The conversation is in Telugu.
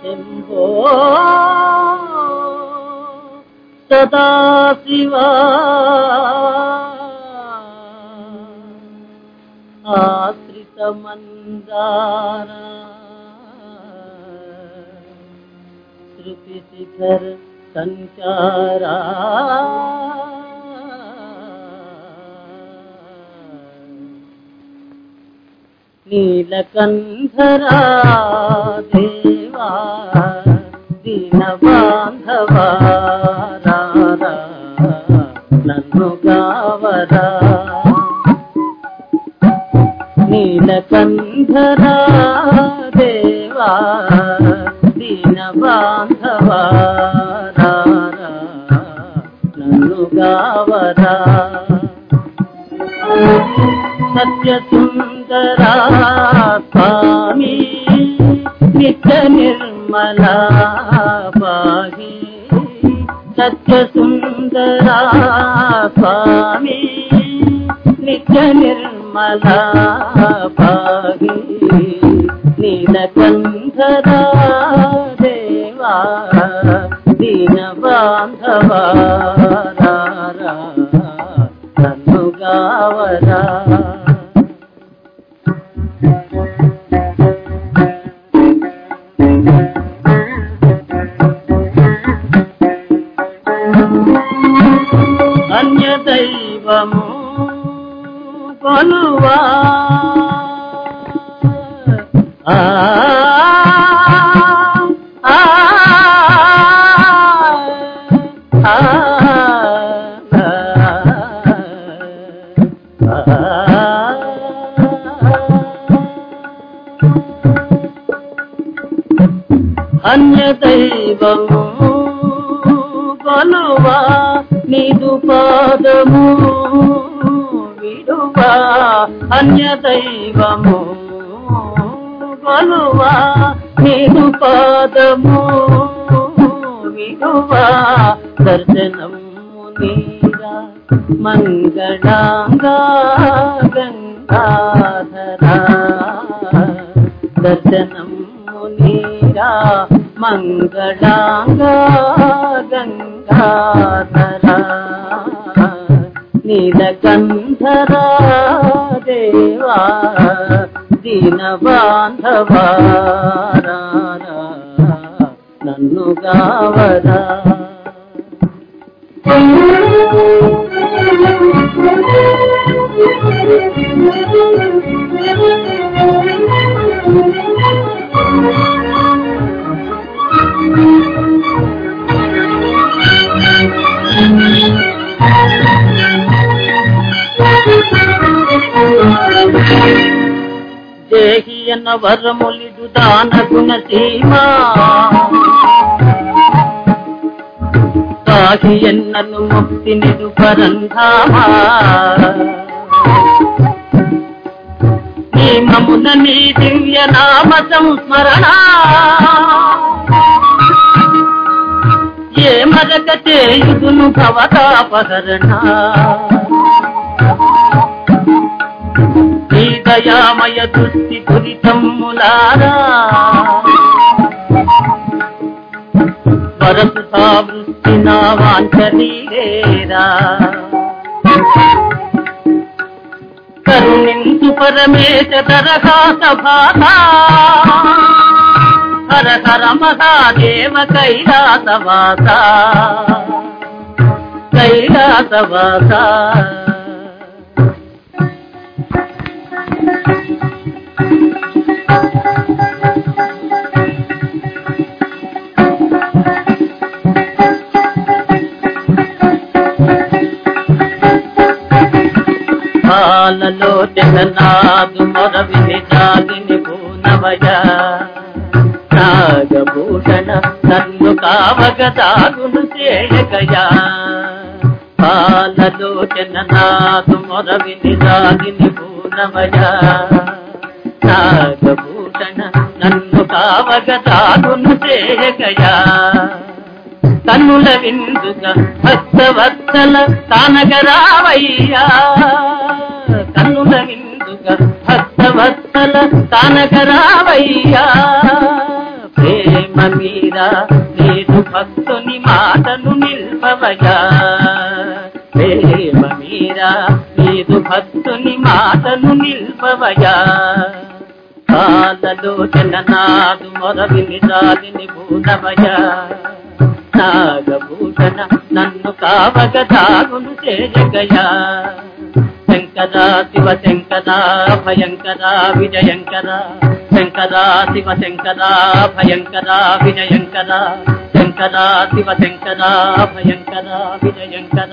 शम्भो सदाशिवा आश्रितमन्दार श्रुतिशिखर सञ्चारा నీలకంధరా దేవా దీన నన్ను గావరా. నీలకంధరా దేవా దీన గావరా సత్యసుందరా స్వామి నిత్య నిర్మలా పాహి సత్యసుందరా స్వామి నిత్య నిర్మలా పాహి నీలకంధరా దేవా దీన బాంధవా రారా, నన్ను గావరా కొలువా? ఆ, ఆ, అన్య దైవము కొలువా? నీదు పాదము అన్య దైవము కొలువా నీదు పాదము విలువా దర్శనము నీరా మంగళాంగా గంగాధరా. దర్శనము నీరా మంగళాంగా గంగాధరా. నీలకంధరా దేవా దీన బాంధవారా నన్ను గావరా. దేహి అన్న వరములిడు దాన గుణ సీమా. సాహి ఎన్నను ముక్తి నిదు పరంధామా మమున నీ దివ్య నామ సంస్మరణ. ఏ మరక చేయుదును భవతాపహరణ. నీ దయామయ దృష్టి దురితమ్ములారా వరసు సావృష్టి నా వాంఛనీరేరా కరుణించు పరమేశ దరహాస భాష హర హర మహాదేవ కైలాసవాస కైలాసవాస పాలలో జగన్నాథు మొరవిని జాగిని పూనవయ. నాగభూషణ నన్ను కావగదాగును చేయగయా. పాలలో జగన్నాథు మొరవిని జాగిని పూనవయ. నాగభూషణ నన్ను కావగదాగును చేయగయా. కన్నుల విందుగా భక్తవత్సల కానగరావయ్యా కన్నుల విందుక కనక భక్తవత్సల కనకరావయ్యా. ప్రేమ మీద నేను భక్తుని మాటను నిల్పవయా ప్రేమ మీద నేను భక్తుని మాటను నిల్పవయా కాలలో నాదు మొరవిని దాలిని భూతవయా నాగభూషణ నన్ను కావగ దాగును చేయగయా శంకరా శివ శంకరా భయంకరా విజయంకరా. శంకరా శివ శంకరా భయంకరా విజయంకరా. శంకరా శివ శంకరా భయంకరా విజయంకరా.